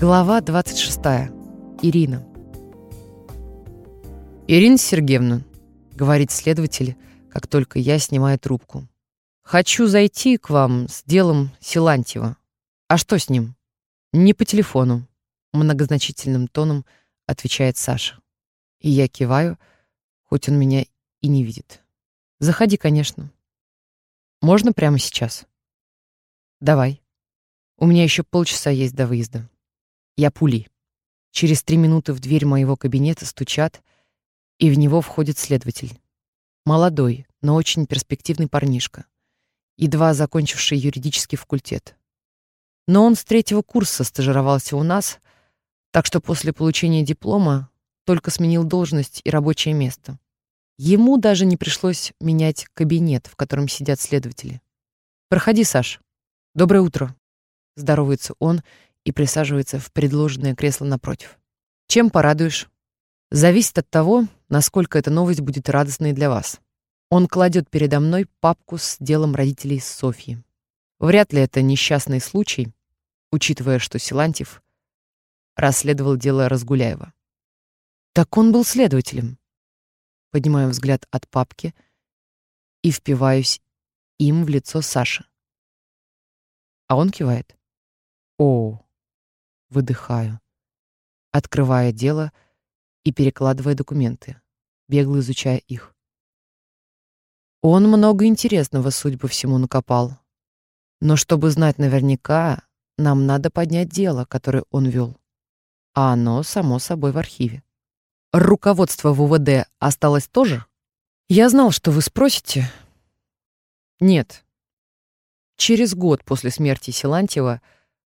Глава 26. Ирина. «Ирина Сергеевна», — говорит следователь, как только я снимаю трубку. «Хочу зайти к вам с делом Силантьева. А что с ним?» «Не по телефону», — многозначительным тоном отвечает Саша. И я киваю, хоть он меня и не видит. «Заходи, конечно. Можно прямо сейчас?» «Давай. У меня еще полчаса есть до выезда». Я пули. Через три минуты в дверь моего кабинета стучат, и в него входит следователь. Молодой, но очень перспективный парнишка, едва закончивший юридический факультет. Но он с третьего курса стажировался у нас, так что после получения диплома только сменил должность и рабочее место. Ему даже не пришлось менять кабинет, в котором сидят следователи. «Проходи, Саш. Доброе утро», — здоровается он и присаживается в предложенное кресло напротив. Чем порадуешь? Зависит от того, насколько эта новость будет радостной для вас. Он кладет передо мной папку с делом родителей Софьи. Вряд ли это несчастный случай, учитывая, что Силантьев расследовал дело Разгуляева. Так он был следователем. Поднимаю взгляд от папки и впиваюсь им в лицо Саши. А он кивает. О, Выдыхаю. Открывая дело и перекладывая документы, бегло изучая их. Он много интересного, судя всему, накопал. Но чтобы знать наверняка, нам надо поднять дело, которое он вел. А оно, само собой, в архиве. Руководство ВУВД осталось тоже? Я знал, что вы спросите. Нет. Через год после смерти Силантьева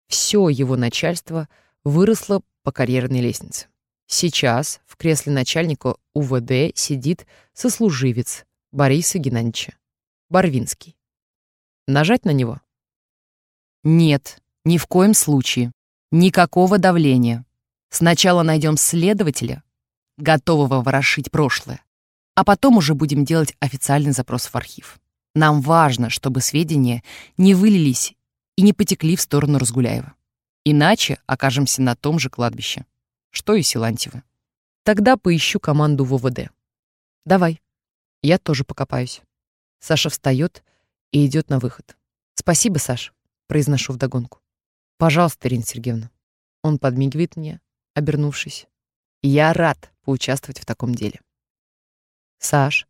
все его начальство выросло по карьерной лестнице. Сейчас в кресле начальника УВД сидит сослуживец Бориса Геннадьевича, Барвинский. Нажать на него? Нет, ни в коем случае. Никакого давления. Сначала найдем следователя, готового ворошить прошлое, а потом уже будем делать официальный запрос в архив. Нам важно, чтобы сведения не вылились и не потекли в сторону Разгуляева. Иначе окажемся на том же кладбище, что и Силантьевы. Тогда поищу команду ВВД. Давай. Я тоже покопаюсь. Саша встает и идет на выход. Спасибо, Саш, произношу вдогонку. Пожалуйста, Ирина Сергеевна. Он подмигивает мне, обернувшись. Я рад поучаствовать в таком деле. Саш,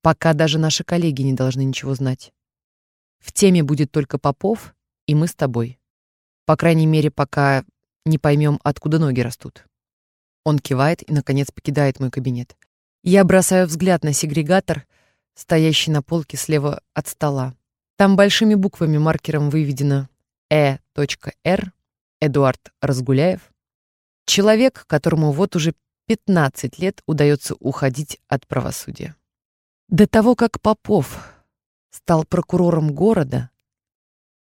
пока даже наши коллеги не должны ничего знать. В теме будет только Попов и мы с тобой. По крайней мере, пока не поймем, откуда ноги растут. Он кивает и, наконец, покидает мой кабинет. Я бросаю взгляд на сегрегатор, стоящий на полке слева от стола. Там большими буквами маркером выведено «Э.Р. Эдуард Разгуляев». Человек, которому вот уже 15 лет удается уходить от правосудия. До того, как Попов стал прокурором города,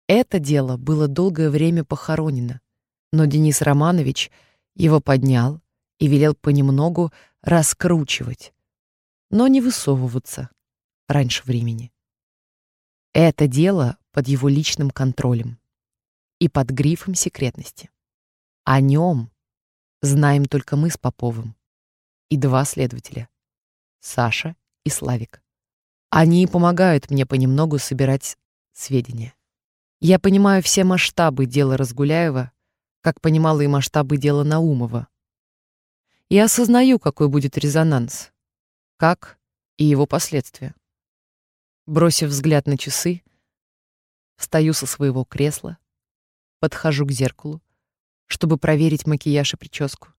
это дело было долгое время похоронено, но Денис Романович его поднял и велел понемногу раскручивать, но не высовываться раньше времени. Это дело под его личным контролем и под грифом секретности. О нем знаем только мы с Поповым и два следователя — Саша и Славик. Они помогают мне понемногу собирать сведения. Я понимаю все масштабы дела Разгуляева, как понимала и масштабы дела Наумова. И осознаю, какой будет резонанс, как и его последствия. Бросив взгляд на часы, встаю со своего кресла, подхожу к зеркалу, чтобы проверить макияж и прическу.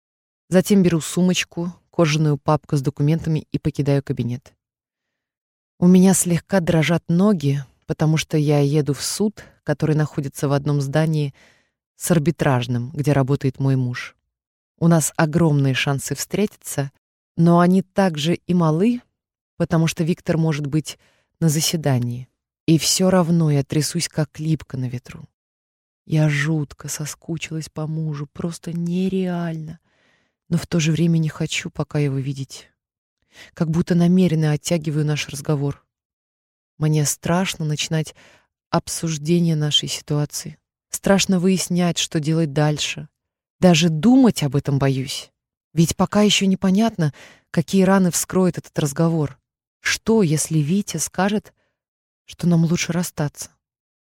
Затем беру сумочку, кожаную папку с документами и покидаю кабинет. У меня слегка дрожат ноги, потому что я еду в суд, который находится в одном здании с арбитражным, где работает мой муж. У нас огромные шансы встретиться, но они также и малы, потому что Виктор может быть на заседании. И все равно я трясусь, как липка на ветру. Я жутко соскучилась по мужу, просто нереально. Но в то же время не хочу пока его видеть как будто намеренно оттягиваю наш разговор. Мне страшно начинать обсуждение нашей ситуации. Страшно выяснять, что делать дальше. Даже думать об этом боюсь. Ведь пока еще непонятно, какие раны вскроет этот разговор. Что, если Витя скажет, что нам лучше расстаться?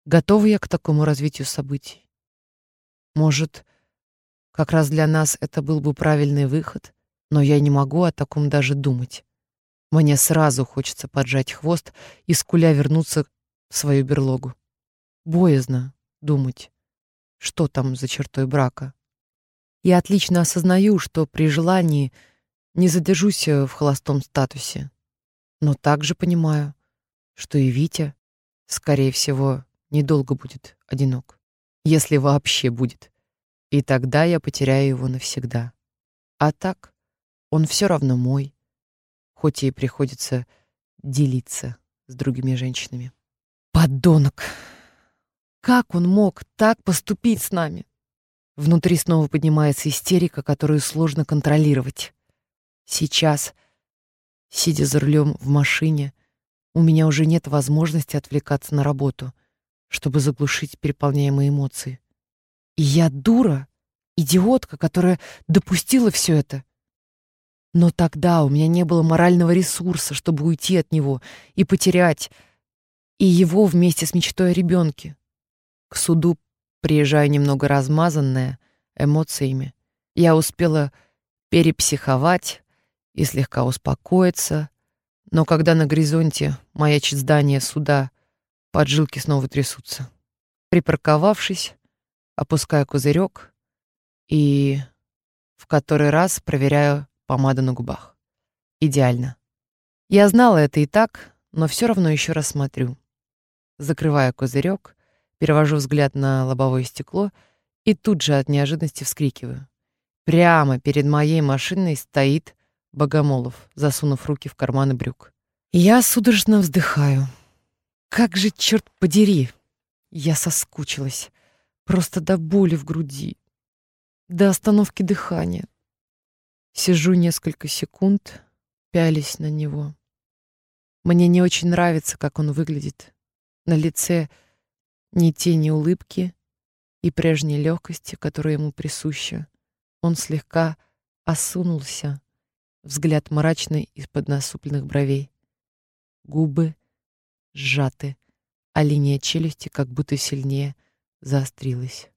Готова я к такому развитию событий? Может, как раз для нас это был бы правильный выход, но я не могу о таком даже думать. Мне сразу хочется поджать хвост и скуля вернуться в свою берлогу. Боязно думать, что там за чертой брака. Я отлично осознаю, что при желании не задержусь э, в холостом статусе, но также понимаю, что и Витя, скорее всего, недолго будет одинок, если вообще будет. И тогда я потеряю его навсегда. А так, он все равно мой, хоть и приходится делиться с другими женщинами. Подонок! Как он мог так поступить с нами? Внутри снова поднимается истерика, которую сложно контролировать. Сейчас, сидя за рулем в машине, у меня уже нет возможности отвлекаться на работу, чтобы заглушить переполняемые эмоции. И я дура, идиотка, которая допустила все это. Но тогда у меня не было морального ресурса, чтобы уйти от него и потерять и его вместе с мечтой о ребенке. К суду приезжаю немного размазанная эмоциями. Я успела перепсиховать и слегка успокоиться, но когда на горизонте маячит здание суда, поджилки снова трясутся. Припарковавшись, опускаю козырек и в который раз проверяю помаду на губах. Идеально. Я знала это и так, но все равно еще раз смотрю. Закрываю козырек, перевожу взгляд на лобовое стекло и тут же от неожиданности вскрикиваю. Прямо перед моей машиной стоит Богомолов, засунув руки в карманы брюк. Я судорожно вздыхаю. Как же, черт подери! Я соскучилась. Просто до боли в груди. До остановки дыхания. Сижу несколько секунд, пялись на него. Мне не очень нравится, как он выглядит. На лице ни тени улыбки и прежней легкости, которая ему присуща. Он слегка осунулся, взгляд мрачный из-под насупленных бровей. Губы сжаты, а линия челюсти как будто сильнее заострилась.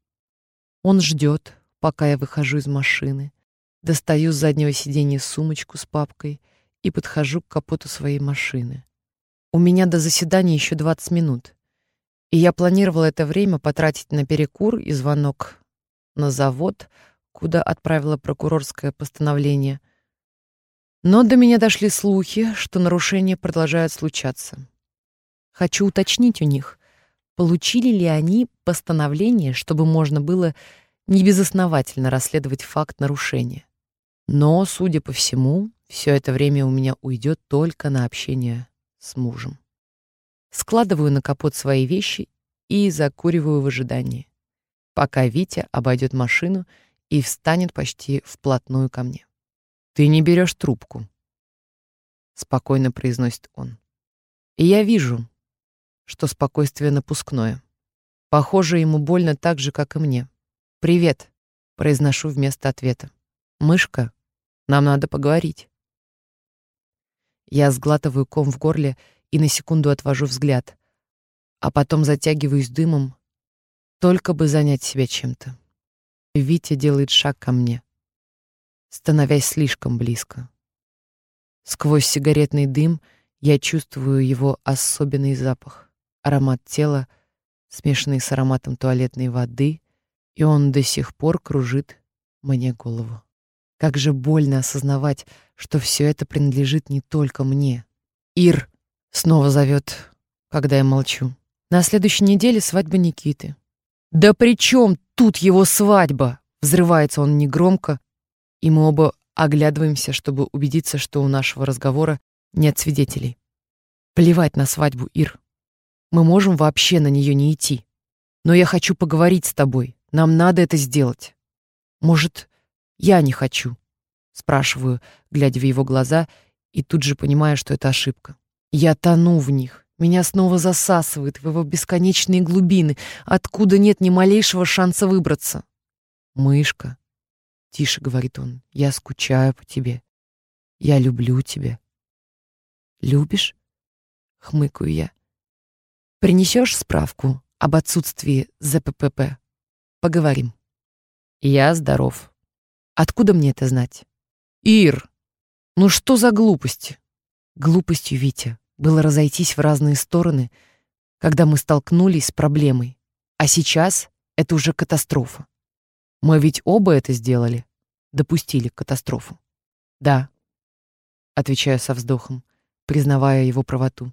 Он ждет, пока я выхожу из машины, достаю с заднего сиденья сумочку с папкой и подхожу к капоту своей машины. У меня до заседания еще 20 минут, и я планировала это время потратить на перекур и звонок на завод, куда отправила прокурорское постановление. Но до меня дошли слухи, что нарушения продолжают случаться. Хочу уточнить у них, получили ли они постановление, чтобы можно было небезосновательно расследовать факт нарушения. Но, судя по всему, все это время у меня уйдет только на общение с мужем. Складываю на капот свои вещи и закуриваю в ожидании, пока Витя обойдет машину и встанет почти вплотную ко мне. «Ты не берешь трубку», — спокойно произносит он. И я вижу, что спокойствие напускное. Похоже, ему больно так же, как и мне. «Привет», — произношу вместо ответа. «Мышка, нам надо поговорить». Я сглатываю ком в горле и на секунду отвожу взгляд, а потом затягиваюсь дымом, только бы занять себя чем-то. Витя делает шаг ко мне, становясь слишком близко. Сквозь сигаретный дым я чувствую его особенный запах, аромат тела, смешанный с ароматом туалетной воды, и он до сих пор кружит мне голову. Как же больно осознавать, что все это принадлежит не только мне. Ир Снова зовет, когда я молчу. На следующей неделе свадьба Никиты. «Да при чем тут его свадьба?» Взрывается он негромко, и мы оба оглядываемся, чтобы убедиться, что у нашего разговора нет свидетелей. Плевать на свадьбу, Ир. Мы можем вообще на нее не идти. Но я хочу поговорить с тобой. Нам надо это сделать. Может, я не хочу? Спрашиваю, глядя в его глаза, и тут же понимаю, что это ошибка. Я тону в них, Меня снова засасывает в его бесконечные глубины, откуда нет ни малейшего шанса выбраться. «Мышка», — тише говорит он, — «я скучаю по тебе. Я люблю тебя». «Любишь?» — хмыкаю я. «Принесешь справку об отсутствии ЗППП? Поговорим». «Я здоров. Откуда мне это знать?» «Ир, ну что за глупости?» Глупостью, Витя, было разойтись в разные стороны, когда мы столкнулись с проблемой. А сейчас это уже катастрофа. Мы ведь оба это сделали, допустили катастрофу. Да, отвечаю со вздохом, признавая его правоту.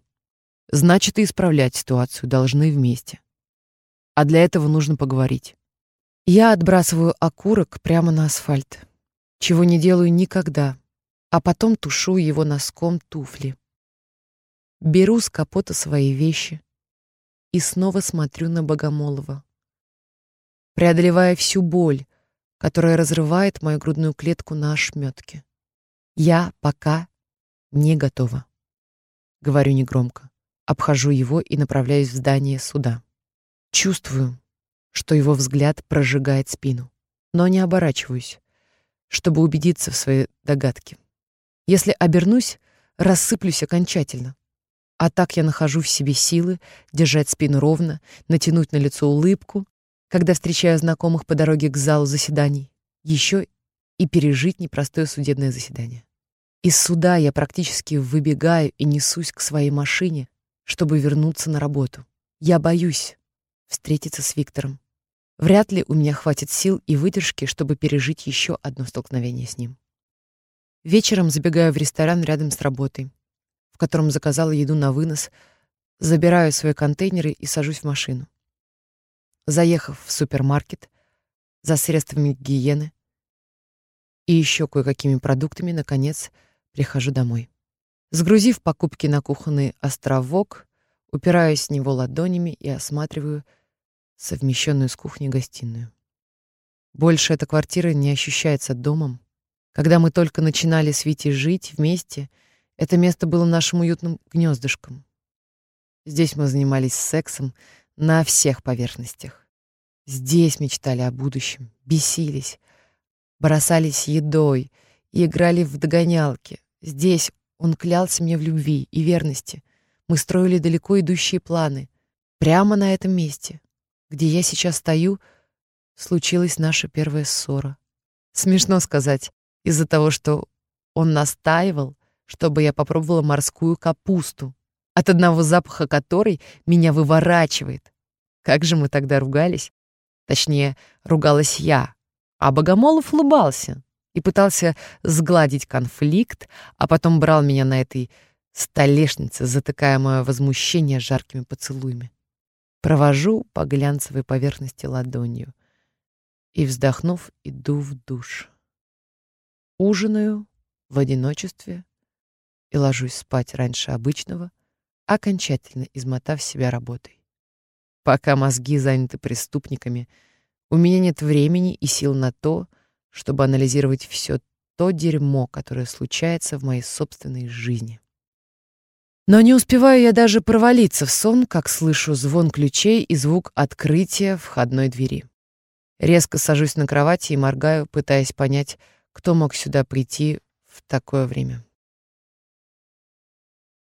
Значит, и исправлять ситуацию должны вместе. А для этого нужно поговорить. Я отбрасываю окурок прямо на асфальт, чего не делаю никогда, а потом тушу его носком туфли. Беру с капота свои вещи и снова смотрю на Богомолова. Преодолевая всю боль, которая разрывает мою грудную клетку на ошметке. Я пока не готова. Говорю негромко. Обхожу его и направляюсь в здание суда. Чувствую, что его взгляд прожигает спину, но не оборачиваюсь, чтобы убедиться в своей догадке. Если обернусь, рассыплюсь окончательно. А так я нахожу в себе силы держать спину ровно, натянуть на лицо улыбку, когда встречаю знакомых по дороге к залу заседаний, еще и пережить непростое судебное заседание. Из суда я практически выбегаю и несусь к своей машине, чтобы вернуться на работу. Я боюсь встретиться с Виктором. Вряд ли у меня хватит сил и выдержки, чтобы пережить еще одно столкновение с ним. Вечером забегаю в ресторан рядом с работой в котором заказала еду на вынос, забираю свои контейнеры и сажусь в машину. Заехав в супермаркет за средствами гигиены и еще кое-какими продуктами, наконец, прихожу домой. Сгрузив покупки на кухонный островок, упираюсь в него ладонями и осматриваю совмещенную с кухней гостиную. Больше эта квартира не ощущается домом. Когда мы только начинали с Витей жить вместе — это место было нашим уютным гнездышком. Здесь мы занимались сексом на всех поверхностях. Здесь мечтали о будущем, бесились, бросались едой и играли в догонялки. Здесь он клялся мне в любви и верности. Мы строили далеко идущие планы. Прямо на этом месте, где я сейчас стою, случилась наша первая ссора. Смешно сказать, из-за того, что он настаивал, чтобы я попробовала морскую капусту, от одного запаха которой меня выворачивает. Как же мы тогда ругались? Точнее, ругалась я, а Богомолов улыбался и пытался сгладить конфликт, а потом брал меня на этой столешнице, затыкая мое возмущение жаркими поцелуями. Провожу по глянцевой поверхности ладонью и, вздохнув, иду в душ. Ужинаю в одиночестве и ложусь спать раньше обычного, окончательно измотав себя работой. Пока мозги заняты преступниками, у меня нет времени и сил на то, чтобы анализировать все то дерьмо, которое случается в моей собственной жизни. Но не успеваю я даже провалиться в сон, как слышу звон ключей и звук открытия входной двери. Резко сажусь на кровати и моргаю, пытаясь понять, кто мог сюда прийти в такое время.